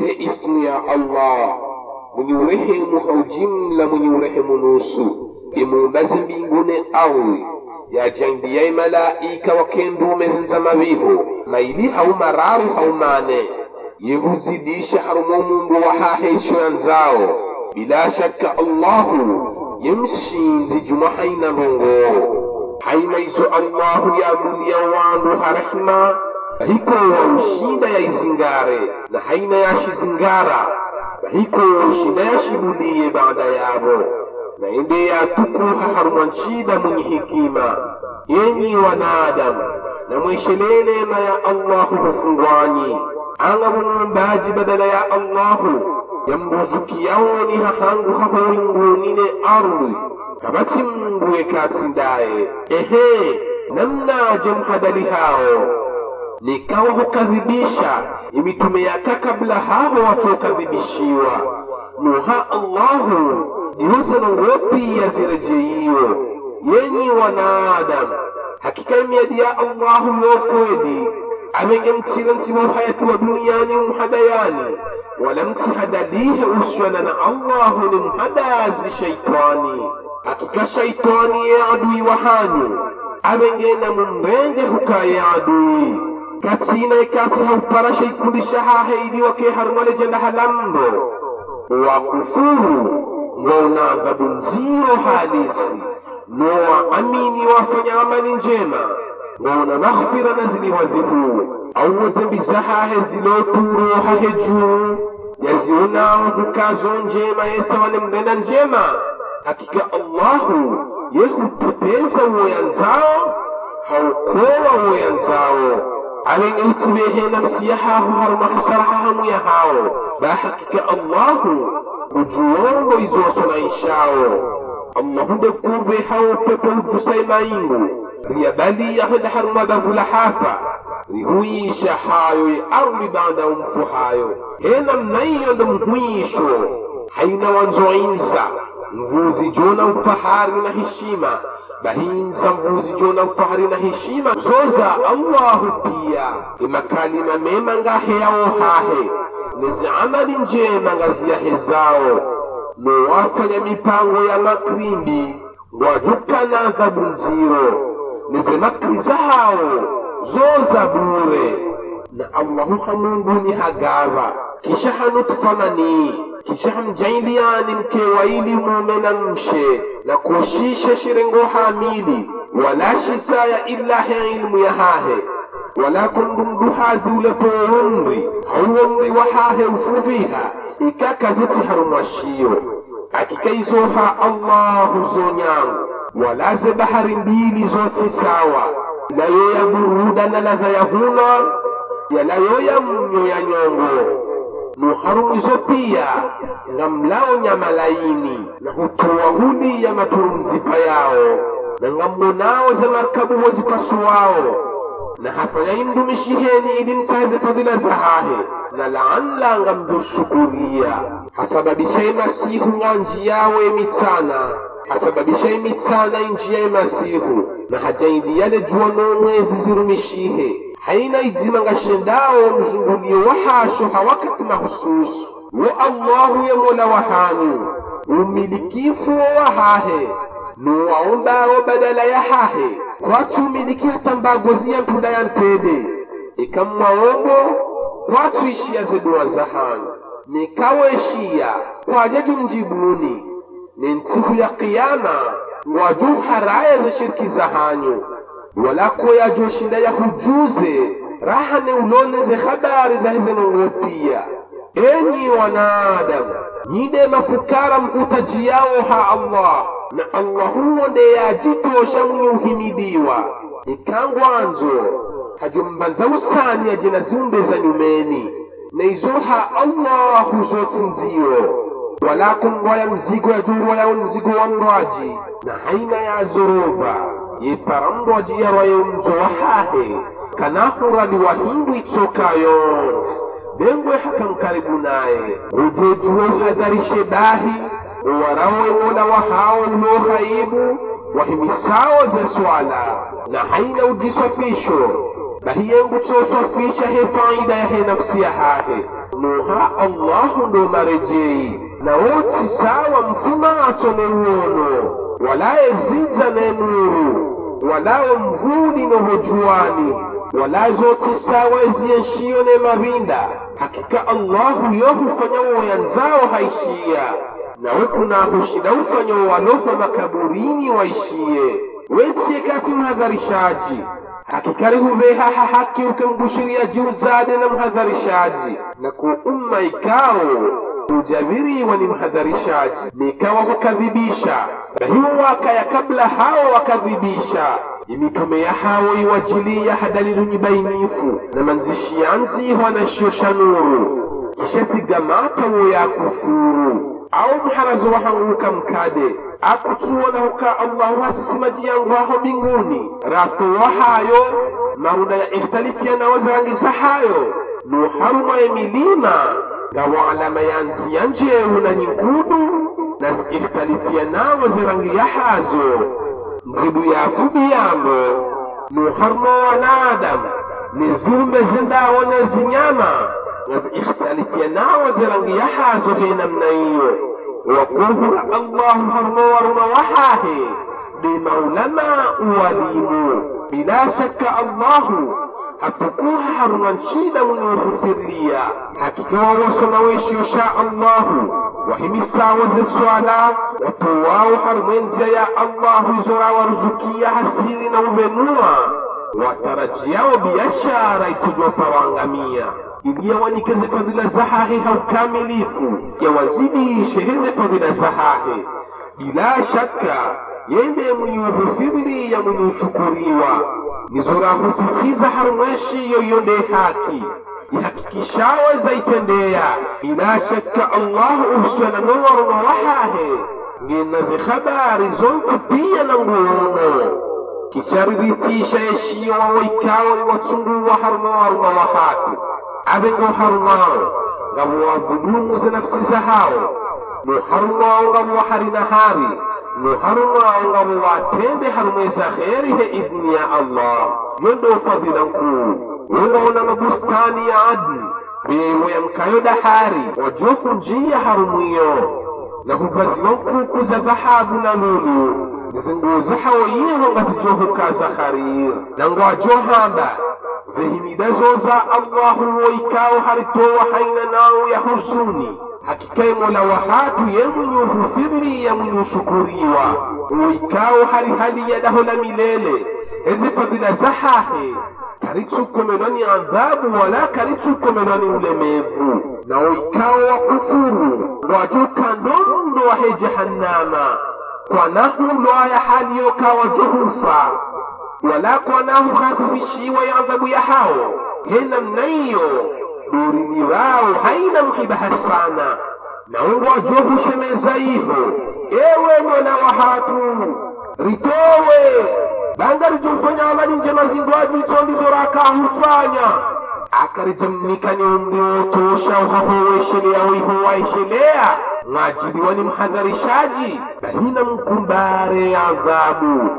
ipe ismu ya allah. Mwenye urehemu haujimla mwenye urehemu nusu. Imuumbazi mbingune ardhi yajandiyaye malaika wakendume zenza maviho maili haumararu haumane yehuzidisha harumo mundu wahahesho yanzao bila shaka allahu yemshinzi juma haina rongo haina izo allahu yabulia wandu harahima bahiko ya izingare na haina yashizingara bahiko ushinda yashibuliye baada yabo. Na ende yatukuha harumwa nshida mwenye hikima yenyi wanadamu na mweshelee neema ya allahu hufungwanyi. Anga mumbaji badala ya allahu. Yambuzukiyaoni hahangu haho wingunine ardhi. Kabati mungu katsindaye ehe namnaje mhadali hao nikawa hukadhibisha imitume yaka kabla hao watokadhibishiwa nuha allahu jihuzenongopiya zirejeiyo yenyi wanaadamu hakika imiadi ya allahu yokwedi amenge mtsila nsiwa uhayati wa duniani umhadayani. Wala msihadalihe usyana na allahu ni mhadazi shaitani. Hakika shaitani ye adui wa hanyu. Amengena mumrenge hukaye adui katsina ikati haupara shaikundisha haheidi wake harumale jenda halambo. Wakufuru ngona adhabu nziro halisi. Nowa amini wafanya amali njema. Ngona maghfira na ziliwazihuu auwo zembi zahahe ziloturo hahe juu. Yazionao hukazo njema yesawane mgenda njema. Hakika allahu yehupoteza uwo yanzao haukowa uwo yanzao alenge utibehe nafsi yahaho haruma hasaraha hamu الله ba hakika allahu شاء الله hao pepe ujusai maingu riyabali yahida haruma gavula hafa rihuisha hayo arli banda umfu hayo hena mnaiyo ndo mhuisho haina wanzo insa mvuzi na heshima bahinza mvuzi jona ufahari na heshima. Zoza allahu pia. Imakalima mema ngahe yao hahe nezi amali njema ngaziyahe zao nowafanya mipango ya makrimbi ngwajukana adhabu nziro. Nezi makri zao. Zoza bure. Na allahu hamunguni hagava kisha hanutfamani kisha hamjailiani mke waili mume na mshe na kushisha shirengo hamili wala shitaya illa he ilmu ya hahe wala kundumduhazi ulepo umri wa hahe ufubiha ikakazeti harumwashiyo akikaizoha allahu zonyangu walaze bahari mbili zote sawa nayo ya buruda na ladha ya huna yanayo ya mnyo ya nyongo nuharumwizo pia na mlao nyama laini na hutoa hudi ya maturumzipa yao na ng'ammonao za markabu wazipasuwao na hafanyaimdumishiheni ili mtaze fadhila zahahe na laalla ngamdoshukuria hasababisha masihu nga njiyawe mitsana hasababisha mitana injia masihu. Na hajaindiyale juwa nomwezi zirumishihe haina idzima ngashendawo mzungulio wahasho hawakati mahususu wo allahu ye mola wahanyu umilikifu wo wahahe nuwaombawo badala ya hahe. Kwatu umiliki hata mbagozi ya mpunda ya mpede. Ikamwaombo kwatu ishiya zeduwa zahanyu nikaweshiya kwajeju mjibuni. Ni ntsiku ya kiyama wajuharaya za shirki zahanyu walako yajoshinda yahujuze rahane uloneze habari za zahezenongopia enyi wanadamu nyide mafukara mkutajiyao ha allah na allahuwo huo ndeyajitosha mwenye uhimidiwa. Ikangwanzo hajombanza usani yajena ziumbeza nyumeni neizoha allah zotsinziro wala kungwaya mzigo yajurwayawo mzigo wa mraji na haina yazorova yepara mrwaji wa hahe kanakura ni wahindu itsoka yons bengwe hakankaribu naye. Ujejuwe uhadharishe dahi warawe mola wahao ulohaibu wahimisao za swala. Na haina ujiswafisho bahiyengu tsoswafisha he faida ya he nafsi ya yahahe nuha allahu ndo marejei na wotsi sawa mfuma atone uono walaye zinza ne nuru walawo mvuli wala zoti sawa ezienshiyo ne mabinda. Hakika allahu yohufanya hufanya haishiya haishia nawe kuna hushida ufanya waloho makaburini waishie. Wetie kati mhadharishaji hakika rihuvehaha haki ukemgushiriya juu zade na mhadharishaji. Na ku umma ikao ujabiriwa ni mhadharishaji nikawa kukadhibisha na hiyo wakaya kabla hao wakadhibisha. Imitume ya hao iwajilia hadalilu bainifu. Na manzishi yanzi na shiosha nuru. Kisha tigamata wo ya kufuru. Au mharazo wahanguka mkade. Akutuona huka allahu hasisimaji yangu aho mbinguni. Ratowa hayo maruda ya ikhtalifiana wazirangiza hayo. Nuharuma emilima ga wa'alama yanzu yanje wuna ni kudu na ikhtalifia nawo zirangi yahazo nzibu yafubiyamo nuharno wanadamu ni zulme zindawo nezinyama ikhtalifia nawo zirangi yahazo henamna iyo wakuhura allahu harno waruna wahahe بمولما وليم بلا شك الله hatukuha haruman shida mwenye uhufirlia hakika wawosona weshiyo sha allahu. Wahimisawo ze swala. Watowawo harumwenzia ya allahu izora waruzukia hasiri na ubenua watarajiao biashara itujopawangamia ili yawanikeze fadhila zahahe haukamilifu yawazidishe heze fadhila zahahi. Bila shaka yende mwenye uhufirli ya mwenye ushukuriwa nizora kusisiza harumeshi yoyonde haki Ihakikisha ihakikishawe zaitendea bila shaka Allah ubsana nuwaru marahahe nginazi habari zomfupia na nguono kisharidithisha yeshiwa waikawe watsunguwa harumawaru marahaki abengo harumao ngabuwabudumu za nafsi za hao muharunao zahao muharumao na hari hari muharumao tembe watende harumweza kheri he idni ya allah. Yondo fadhila nkuu. Wongaona mabustani ya adni yamkayo dahari. Wajoku njia harumwiyo. Na kuvaziwa nkuku za dhahabu na lulu nizinguo zahawo yiho ngatijohuka za harir na ngwajohamba zehimida zoza allahu woikao haritowa haina nao ya husuni hakikaye mola wahatu ye mwenye uhufirli ya mwenye ushukuriwa. Uikao hali ya daho la milele. Ezi fadhila zahahe. Karitsukomelwani adhabu wala karitsukomelwani ulemevu. Na uikao wa kufuru ngwajuka ndondo wahe jahannama kwanahu lwaya haliyokawa wajuhufa wala kwa nahu khafifishiwa ya adhabu ya hao. Hena durini wao haina mhibaha sana. Naungwa johu shemeza hivyo, ewe mwana wa hatu ritowe. Banga rijofanya amali njema zindwaji izo ndizo rakahufanya akarijamnikani umri wotosha uhahoweshelea wihuwaishelea mwajiliwa ni mhadharishaji bahina mkumbare adhabu.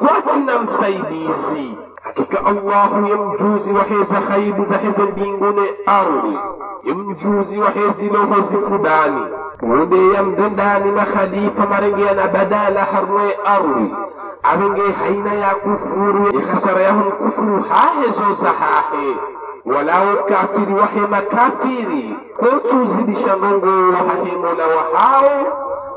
Kwati na msaidizi hakika allahu yemjuzi waheza khaibu za heze mbingune ardhi. Yemjuzi wahezi loho zifudani na yamdendani makhalifa na badala harwe ardhi. Avenge haina ya kufuru ikhasara yahum kufuru hahe zo sahahe walao kafiri wahe makafiri kotuzidisha ndongo hahe mola wahao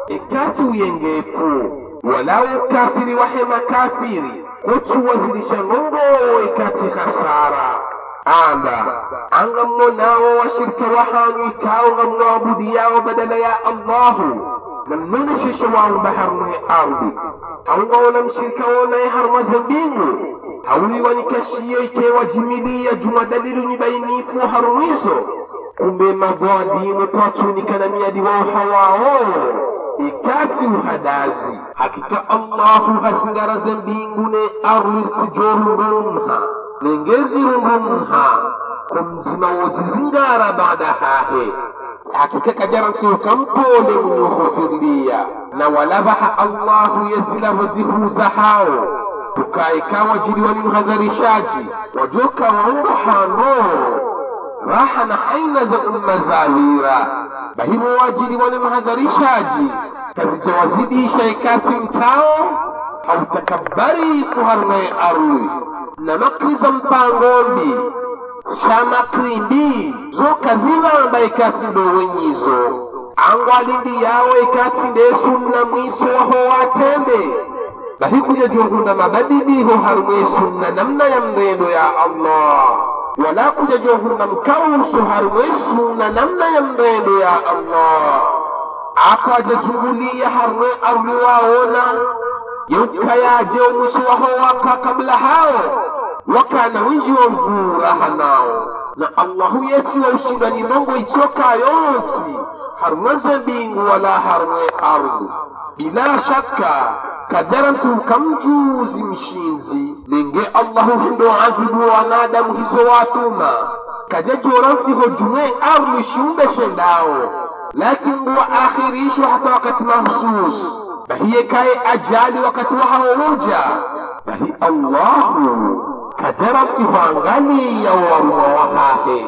ikati uyengefu Walau ukafiri wahe makafiri, kutuwazilisha Mungu wowe katika hasara. Ala, anga mno nao washirika wahanyu ikao nga mwaabudi yao badala ya Allahu na mnuneshisho wao baharne ardhi haungaona mshirika wonaye harmaze mbingu hauliwanikashie ikewajimilia juma dalilu ni bainifu harumwizo kumbe madhadimu kwatunikana miadi wao hawao ikati uhadazi. Hakika allahu hasingaraze mbingu ne arli stijorundumha nengezirundumha kumzima wozizingara baada hahe. Hakika kajaranti ukampole mwenye na walabaha allahu yezilavo zihuza hao. Tukaekawa jiliwa ni mhadharishaji. Wajoka waungo hando raha na aina za umma za alira bahimu wajili wale mhadharishaji kazijawazidisha ikati mtao hautakabari kuharwe arwi na makri za mpangombi shamakrimbi zokazibamba ikati ndo wenyizo. Angwalindi yawo ikati ndesunna mwiso waho watembe bahikuja jongunda mabadiliho harumwe sunna namna ya mrendo ya allah wala kuja mkausu mkauso harumwe sunna namna ya mbele ya allah. Ako ajazungulia harumwe arli waona yeuka yaje omwiso waho waka kabla hao wakana winji wa mvura hanao. Na allahu yeti wa ushinda ni mongo ichoka yonsi harumeze zembingu wala harumwe ardu bila shaka kadaranti mjuzi mshinzi ninge allahu hindo adhibu wanadamu hizo watuma. Kajajorantiho jumwe au shiumbe shendao. Lakin nguwa akhirishwa hata wakati mahsus. Bahiye kaye ajali wakati wahauja bahi allahu kajarantiho angaliya waruma wahahe